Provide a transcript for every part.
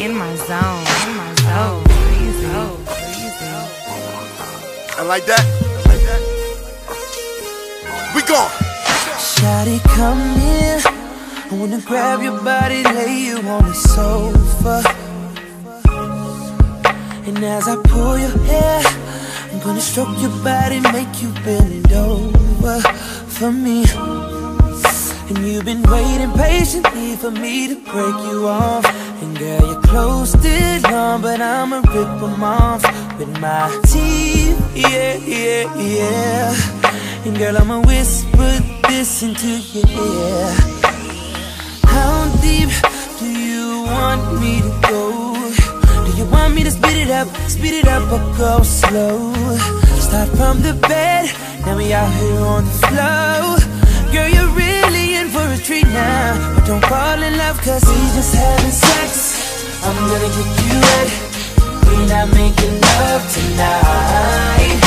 in my zone, in my zone. Breezy, oh, breezy. I like that. I like that. We gone. Shawty, come here. I wanna grab your body, lay you on the sofa. And as I pull your hair, I'm gonna stroke your body, make you bend over for me. And you've been waiting patiently for me to break you off. And girl, your clothes still on, but I'ma rip them off with my teeth. Yeah, yeah, yeah. And girl, I'ma whisper this into your ear. How deep do you want me to go? Do you want me to speed it up, speed it up, or go slow? Start from the bed, now we out here on the floor. Girl, you're really don't fall in love, cause we just having sex. I'm gonna get you wet. We not making love tonight.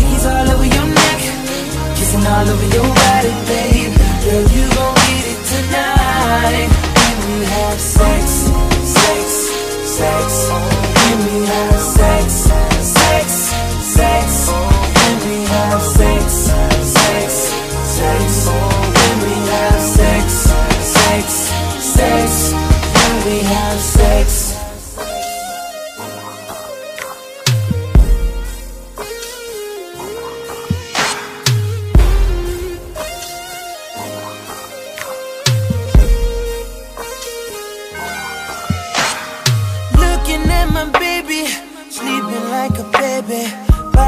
He's all over your neck, kissing all over your body, babe. Girl, you gon' need it tonight. When we have sex,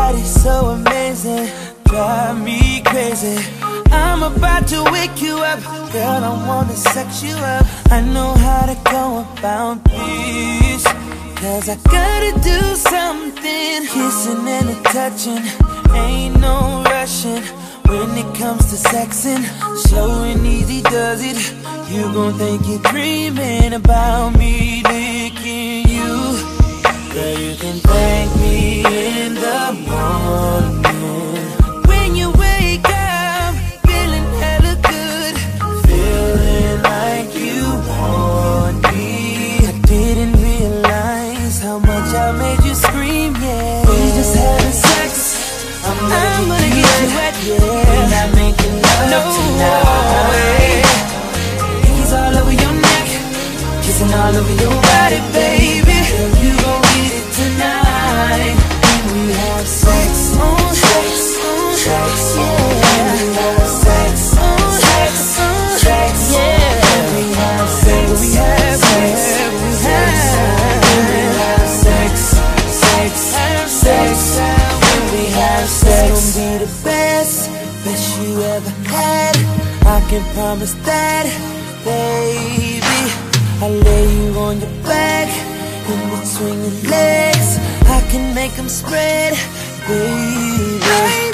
Body so amazing, drive me crazy. I'm about to wake you up, girl. I wanna sex you up. I know how to go about this. Cause I gotta do something. Kissing and touching, ain't no rushing. When it comes to sexing, slow and easy does it. You gon' think you're dreaming about me licking you. Girl, you can thank me in the morning. When you wake up, feeling hella good. Feeling like you want me. I didn't realize how much I made you scream, yeah. We just having sex. I'm gonna, I'm gonna get, you wet, yeah. We're not making love no tonight. He's all over your neck, kissing all over your body, baby. Girl, you gon' the best, best you ever had. I can promise that, baby. I lay you on your back in between your legs. I can make them spread, baby.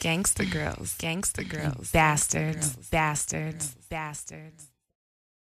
Gangsta girls, gangsta girls, bastards, bastards, bastards.